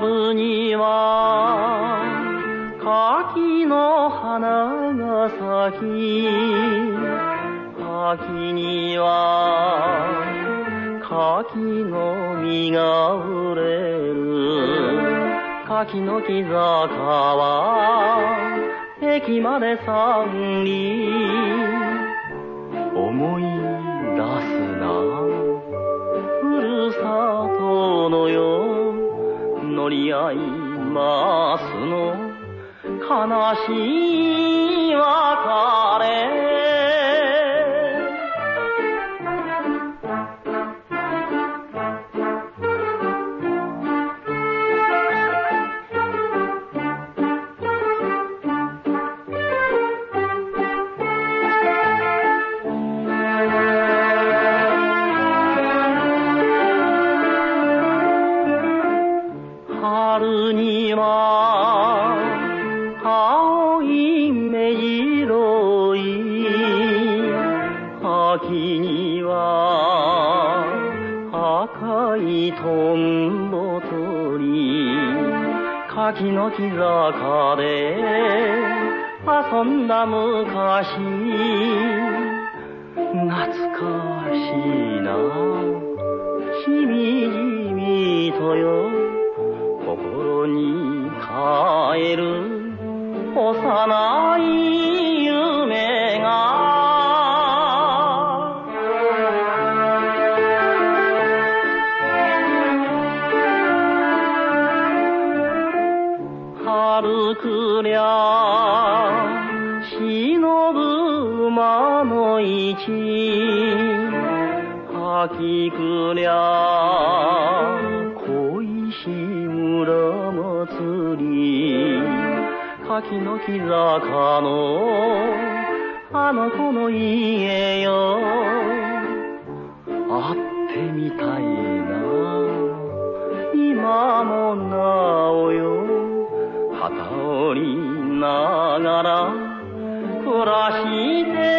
春には柿の花が咲き柿には柿の実が売れる。柿の木坂は駅まで三里。乗り合いますの。悲しい別れ春には青い目白い秋には赤いトンボ鳥柿の木坂で遊んだ昔懐かしいな。しみじみとよ。くりゃ忍ぶ馬の市秋くりゃ恋し村祭り柿の木坂のあの子の家よ。会ってみたいな。今もなおよりながら暮らして